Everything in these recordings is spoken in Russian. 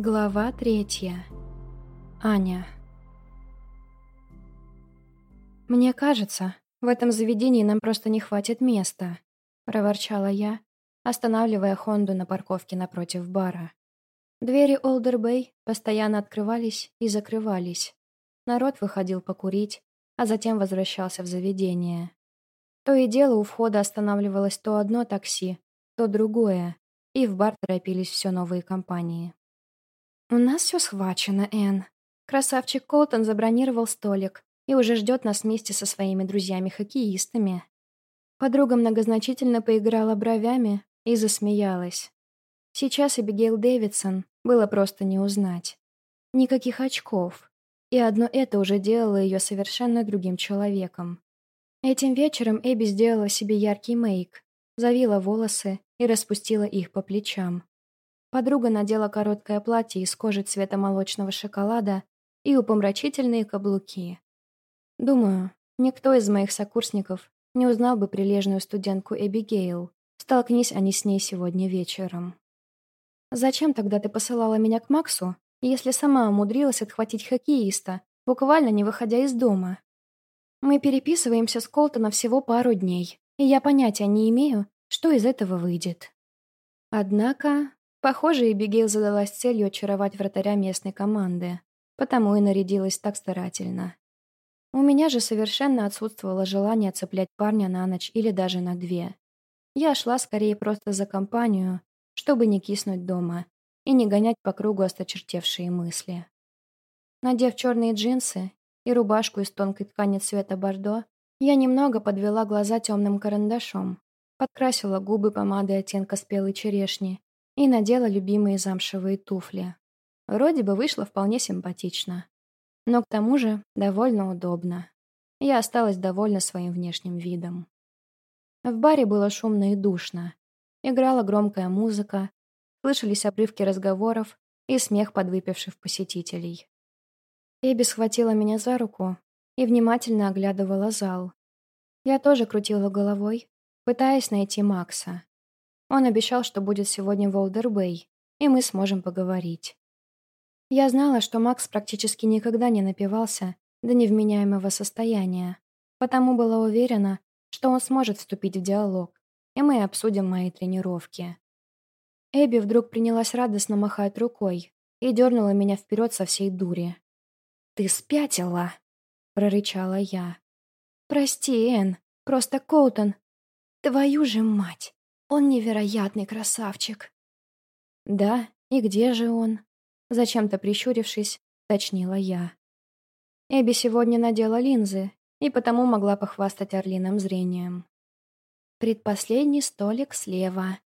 Глава третья. Аня. «Мне кажется, в этом заведении нам просто не хватит места», — проворчала я, останавливая Хонду на парковке напротив бара. Двери Олдер Бэй постоянно открывались и закрывались. Народ выходил покурить, а затем возвращался в заведение. То и дело у входа останавливалось то одно такси, то другое, и в бар торопились все новые компании. «У нас все схвачено, Энн. Красавчик Колтон забронировал столик и уже ждет нас вместе со своими друзьями-хоккеистами». Подруга многозначительно поиграла бровями и засмеялась. Сейчас Эбигейл Дэвидсон было просто не узнать. Никаких очков. И одно это уже делало ее совершенно другим человеком. Этим вечером Эбби сделала себе яркий мейк, завила волосы и распустила их по плечам. Подруга надела короткое платье из кожи цвета молочного шоколада и упомрачительные каблуки. Думаю, никто из моих сокурсников не узнал бы прилежную студентку Эбигейл, столкнись они с ней сегодня вечером. «Зачем тогда ты посылала меня к Максу, если сама умудрилась отхватить хоккеиста, буквально не выходя из дома? Мы переписываемся с Колтона всего пару дней, и я понятия не имею, что из этого выйдет». Однако Похоже, Эбигейл задалась целью очаровать вратаря местной команды, потому и нарядилась так старательно. У меня же совершенно отсутствовало желание цеплять парня на ночь или даже на две. Я шла скорее просто за компанию, чтобы не киснуть дома и не гонять по кругу осточертевшие мысли. Надев черные джинсы и рубашку из тонкой ткани цвета бордо, я немного подвела глаза темным карандашом, подкрасила губы помадой оттенка спелой черешни и надела любимые замшевые туфли. Вроде бы вышло вполне симпатично. Но к тому же довольно удобно. Я осталась довольна своим внешним видом. В баре было шумно и душно. Играла громкая музыка, слышались обрывки разговоров и смех подвыпивших посетителей. Эбби схватила меня за руку и внимательно оглядывала зал. Я тоже крутила головой, пытаясь найти Макса. Он обещал, что будет сегодня в Олдербэй, и мы сможем поговорить. Я знала, что Макс практически никогда не напивался до невменяемого состояния, потому была уверена, что он сможет вступить в диалог, и мы обсудим мои тренировки. Эбби вдруг принялась радостно махать рукой и дернула меня вперед со всей дури. «Ты спятила!» — прорычала я. «Прости, Энн, просто Коутон. Твою же мать!» Он невероятный красавчик. Да, и где же он? Зачем-то прищурившись, точнила я. Эбби сегодня надела линзы и потому могла похвастать орлиным зрением. Предпоследний столик слева.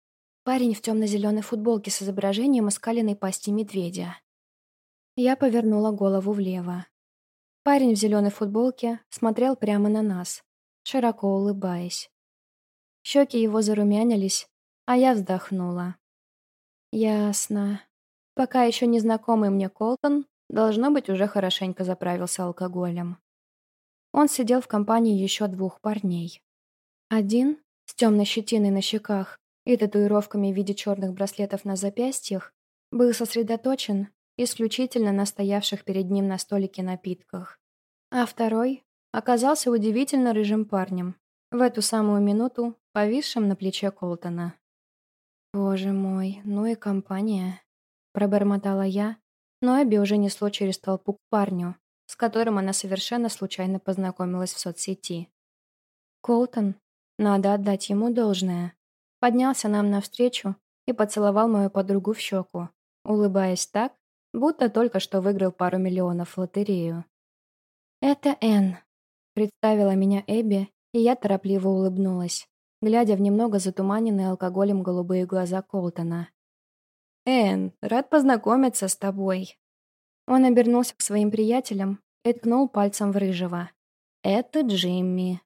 Парень в темно-зеленой футболке с изображением оскаленной пасти медведя. Я повернула голову влево. Парень в зеленой футболке смотрел прямо на нас, широко улыбаясь. Щеки его зарумянились, а я вздохнула. Ясно. Пока еще незнакомый мне Колтон, должно быть, уже хорошенько заправился алкоголем. Он сидел в компании еще двух парней. Один, с темной щетиной на щеках и татуировками в виде черных браслетов на запястьях, был сосредоточен исключительно на стоявших перед ним на столике напитках. А второй оказался удивительно рыжим парнем, в эту самую минуту повисшим на плече Колтона. «Боже мой, ну и компания», — пробормотала я, но Эбби уже несло через толпу к парню, с которым она совершенно случайно познакомилась в соцсети. Колтон, надо отдать ему должное, поднялся нам навстречу и поцеловал мою подругу в щеку, улыбаясь так, будто только что выиграл пару миллионов в лотерею. «Это Энн», — представила меня Эбби и я торопливо улыбнулась, глядя в немного затуманенные алкоголем голубые глаза Колтона. «Энн, рад познакомиться с тобой». Он обернулся к своим приятелям и ткнул пальцем в Рыжего. «Это Джимми.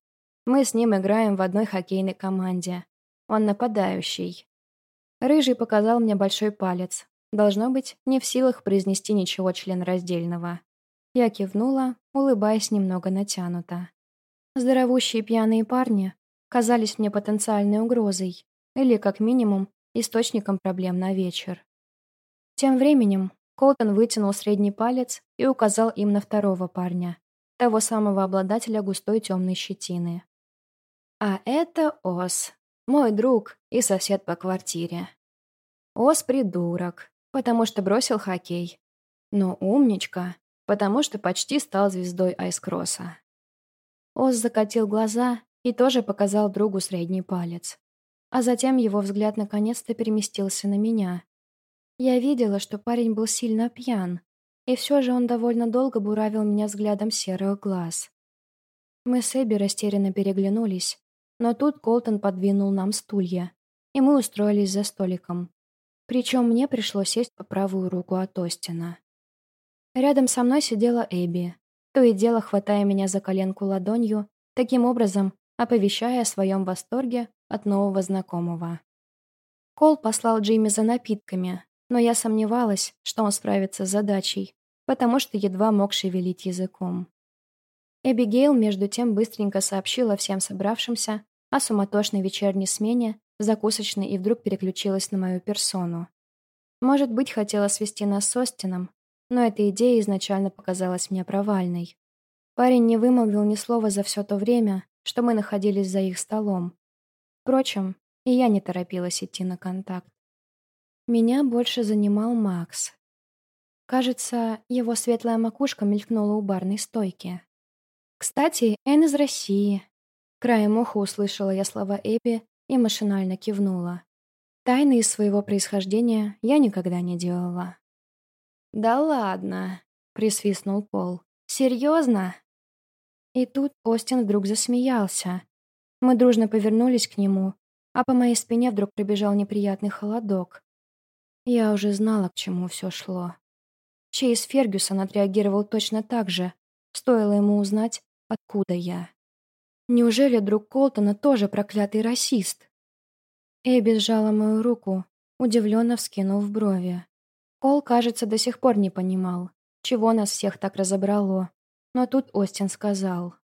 Мы с ним играем в одной хоккейной команде. Он нападающий». Рыжий показал мне большой палец. Должно быть, не в силах произнести ничего членораздельного. Я кивнула, улыбаясь немного натянуто. Здоровущие пьяные парни казались мне потенциальной угрозой или, как минимум, источником проблем на вечер. Тем временем Колтон вытянул средний палец и указал им на второго парня, того самого обладателя густой темной щетины. А это Ос, мой друг и сосед по квартире. Ос придурок, потому что бросил хоккей. Но умничка, потому что почти стал звездой айскросса. Ос закатил глаза и тоже показал другу средний палец. А затем его взгляд наконец-то переместился на меня. Я видела, что парень был сильно пьян, и все же он довольно долго буравил меня взглядом серых глаз. Мы с Эбби растерянно переглянулись, но тут Колтон подвинул нам стулья, и мы устроились за столиком. Причем мне пришлось сесть по правую руку от Остина. Рядом со мной сидела Эбби, то и дело хватая меня за коленку ладонью, таким образом оповещая о своем восторге от нового знакомого. Кол послал Джимми за напитками, но я сомневалась, что он справится с задачей, потому что едва мог шевелить языком. Эбигейл, между тем, быстренько сообщила всем собравшимся о суматошной вечерней смене, закусочной и вдруг переключилась на мою персону. Может быть, хотела свести нас с Остином, но эта идея изначально показалась мне провальной. Парень не вымолвил ни слова за все то время, что мы находились за их столом. Впрочем, и я не торопилась идти на контакт. Меня больше занимал Макс. Кажется, его светлая макушка мелькнула у барной стойки. Кстати, Эн из России. Краем уха услышала я слова Эбби и машинально кивнула. Тайны из своего происхождения я никогда не делала. «Да ладно», — присвистнул Пол. «Серьезно?» И тут Остин вдруг засмеялся. Мы дружно повернулись к нему, а по моей спине вдруг прибежал неприятный холодок. Я уже знала, к чему все шло. Чейз Фергюсон отреагировал точно так же, стоило ему узнать, откуда я. Неужели друг Колтона тоже проклятый расист? Эбби сжала мою руку, удивленно вскинув брови. Кол, кажется, до сих пор не понимал, чего нас всех так разобрало. Но тут Остин сказал.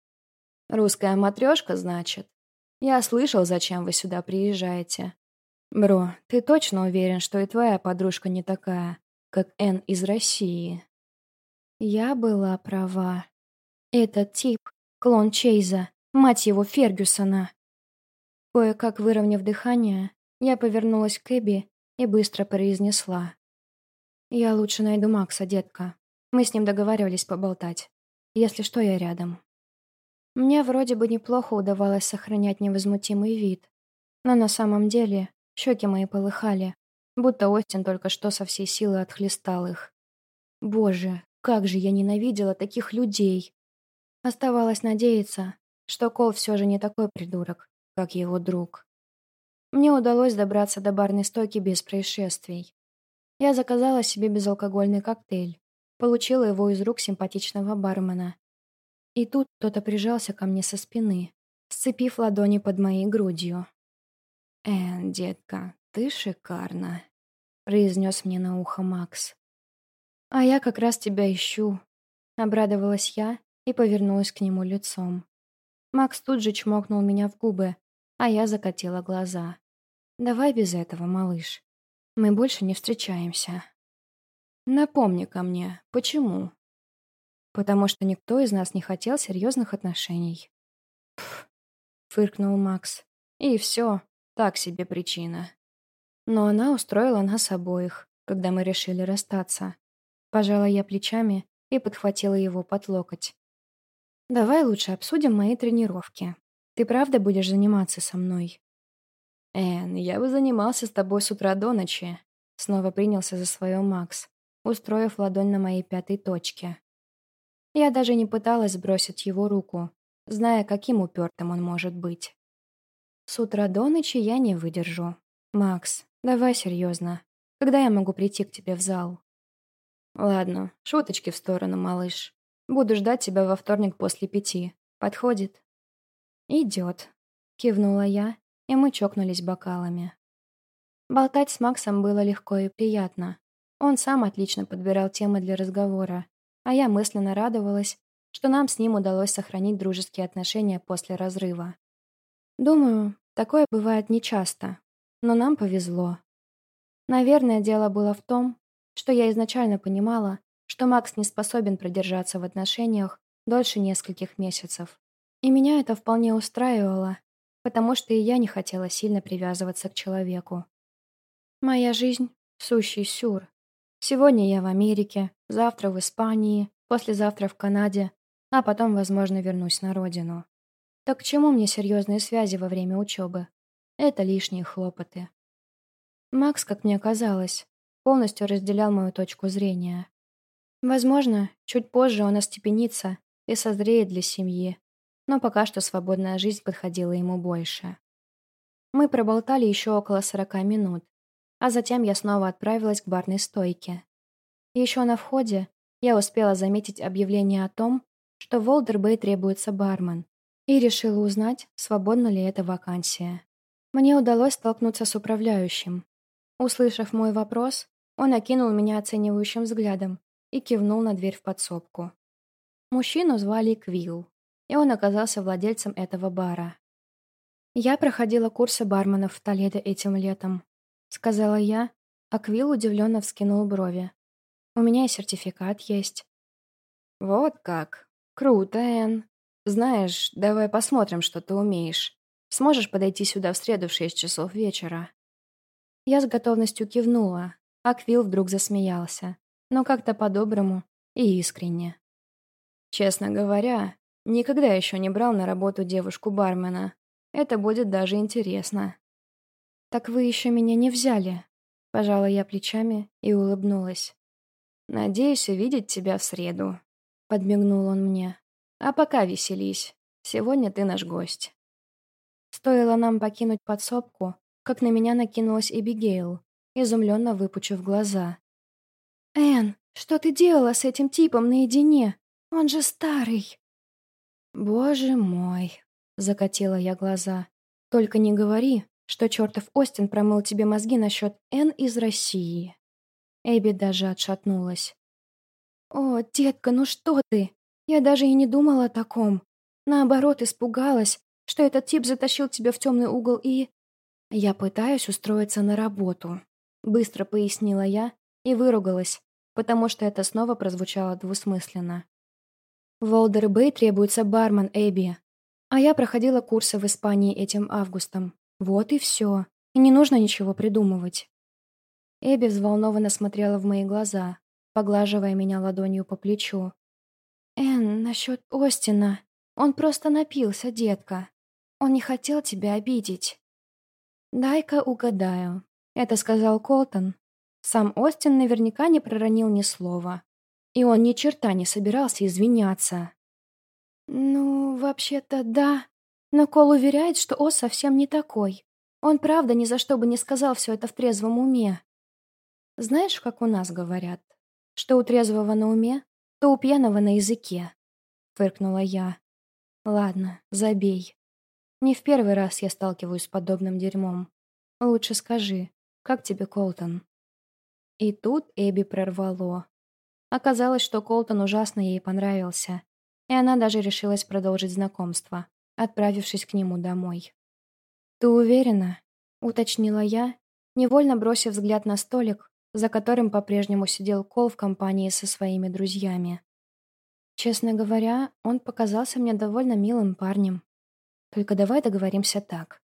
«Русская матрешка, значит? Я слышал, зачем вы сюда приезжаете. «Бро, ты точно уверен, что и твоя подружка не такая, как Энн из России?» Я была права. Этот тип — клон Чейза, мать его Фергюсона. Кое-как выровняв дыхание, я повернулась к Эбби и быстро произнесла. «Я лучше найду Макса, детка. Мы с ним договаривались поболтать. Если что, я рядом». Мне вроде бы неплохо удавалось сохранять невозмутимый вид, но на самом деле Щеки мои полыхали, будто Остин только что со всей силы отхлестал их. Боже, как же я ненавидела таких людей! Оставалось надеяться, что Кол все же не такой придурок, как его друг. Мне удалось добраться до барной стойки без происшествий. Я заказала себе безалкогольный коктейль, получила его из рук симпатичного бармена. И тут кто-то прижался ко мне со спины, сцепив ладони под моей грудью. «Эн, детка, ты шикарна», — произнес мне на ухо Макс. «А я как раз тебя ищу», — обрадовалась я и повернулась к нему лицом. Макс тут же чмокнул меня в губы, а я закатила глаза. «Давай без этого, малыш. Мы больше не встречаемся». «Напомни ко мне, почему?» «Потому что никто из нас не хотел серьезных отношений». «Пф», — фыркнул Макс. «И все, так себе причина. Но она устроила нас обоих, когда мы решили расстаться. Пожала я плечами и подхватила его под локоть. «Давай лучше обсудим мои тренировки. Ты правда будешь заниматься со мной?» «Эн, я бы занимался с тобой с утра до ночи», снова принялся за свое Макс, устроив ладонь на моей пятой точке. Я даже не пыталась сбросить его руку, зная, каким упертым он может быть. С утра до ночи я не выдержу. Макс, давай серьезно. Когда я могу прийти к тебе в зал? Ладно, шуточки в сторону, малыш. Буду ждать тебя во вторник после пяти. Подходит? Идет. Кивнула я, и мы чокнулись бокалами. Болтать с Максом было легко и приятно. Он сам отлично подбирал темы для разговора, а я мысленно радовалась, что нам с ним удалось сохранить дружеские отношения после разрыва. Думаю, такое бывает нечасто, но нам повезло. Наверное, дело было в том, что я изначально понимала, что Макс не способен продержаться в отношениях дольше нескольких месяцев. И меня это вполне устраивало, потому что и я не хотела сильно привязываться к человеку. Моя жизнь — сущий сюр. Сегодня я в Америке, завтра в Испании, послезавтра в Канаде, а потом, возможно, вернусь на родину. Так к чему мне серьезные связи во время учебы? Это лишние хлопоты. Макс, как мне казалось, полностью разделял мою точку зрения. Возможно, чуть позже он остепенится и созреет для семьи, но пока что свободная жизнь подходила ему больше. Мы проболтали еще около сорока минут, а затем я снова отправилась к барной стойке. Еще на входе я успела заметить объявление о том, что в Волдербей требуется бармен, и решила узнать, свободна ли эта вакансия. Мне удалось столкнуться с управляющим. Услышав мой вопрос, он окинул меня оценивающим взглядом и кивнул на дверь в подсобку. Мужчину звали Квилл, и он оказался владельцем этого бара. «Я проходила курсы барменов в Толедо этим летом», — сказала я, а Квилл удивленно вскинул брови. «У меня и сертификат есть». «Вот как. Круто, Энн. Знаешь, давай посмотрим, что ты умеешь. Сможешь подойти сюда в среду в шесть часов вечера?» Я с готовностью кивнула, а Квилл вдруг засмеялся, но как-то по-доброму и искренне. «Честно говоря, никогда еще не брал на работу девушку-бармена. Это будет даже интересно». «Так вы еще меня не взяли?» Пожала я плечами и улыбнулась. «Надеюсь увидеть тебя в среду», — подмигнул он мне. «А пока веселись. Сегодня ты наш гость». Стоило нам покинуть подсобку, как на меня накинулась Эбигейл, изумленно выпучив глаза. «Энн, что ты делала с этим типом наедине? Он же старый!» «Боже мой!» — закатила я глаза. «Только не говори, что чертов Остин промыл тебе мозги насчет Энн из России». Эбби даже отшатнулась. «О, детка, ну что ты? Я даже и не думала о таком. Наоборот, испугалась, что этот тип затащил тебя в темный угол и... Я пытаюсь устроиться на работу. Быстро пояснила я и выругалась, потому что это снова прозвучало двусмысленно. В Олдер-Бэй требуется бармен Эбби. А я проходила курсы в Испании этим августом. Вот и все. Не нужно ничего придумывать. Эбби взволнованно смотрела в мои глаза, поглаживая меня ладонью по плечу. «Энн, насчет Остина. Он просто напился, детка. Он не хотел тебя обидеть». «Дай-ка угадаю», — это сказал Колтон. Сам Остин наверняка не проронил ни слова. И он ни черта не собирался извиняться. «Ну, вообще-то да. Но Кол уверяет, что Ос совсем не такой. Он правда ни за что бы не сказал все это в трезвом уме. Знаешь, как у нас говорят? Что у трезвого на уме, то у пьяного на языке», — фыркнула я. «Ладно, забей. Не в первый раз я сталкиваюсь с подобным дерьмом. Лучше скажи, как тебе Колтон?» И тут Эбби прорвало. Оказалось, что Колтон ужасно ей понравился, и она даже решилась продолжить знакомство, отправившись к нему домой. «Ты уверена?» — уточнила я, невольно бросив взгляд на столик, за которым по-прежнему сидел Кол в компании со своими друзьями. Честно говоря, он показался мне довольно милым парнем. Только давай договоримся так.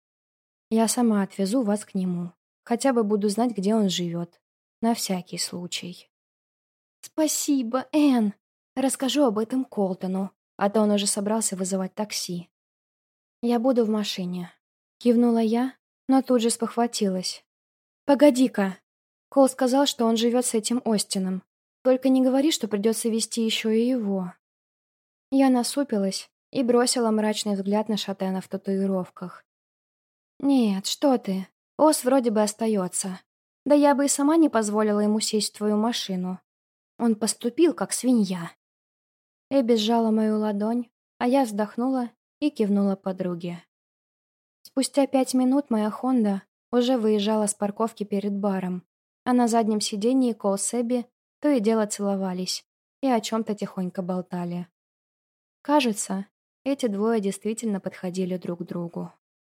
Я сама отвезу вас к нему. Хотя бы буду знать, где он живет. На всякий случай. Спасибо, Энн. Расскажу об этом Колтону, а то он уже собрался вызывать такси. Я буду в машине. Кивнула я, но тут же спохватилась. Погоди-ка. Кол сказал, что он живет с этим Остином. Только не говори, что придется вести еще и его. Я насупилась и бросила мрачный взгляд на шатена в татуировках. «Нет, что ты. Ос вроде бы остается. Да я бы и сама не позволила ему сесть в твою машину. Он поступил, как свинья». Эбби сжала мою ладонь, а я вздохнула и кивнула подруге. Спустя пять минут моя Хонда уже выезжала с парковки перед баром, а на заднем сиденье Кол с Эбби то и дело целовались и о чем-то тихонько болтали. Кажется, эти двое действительно подходили друг к другу.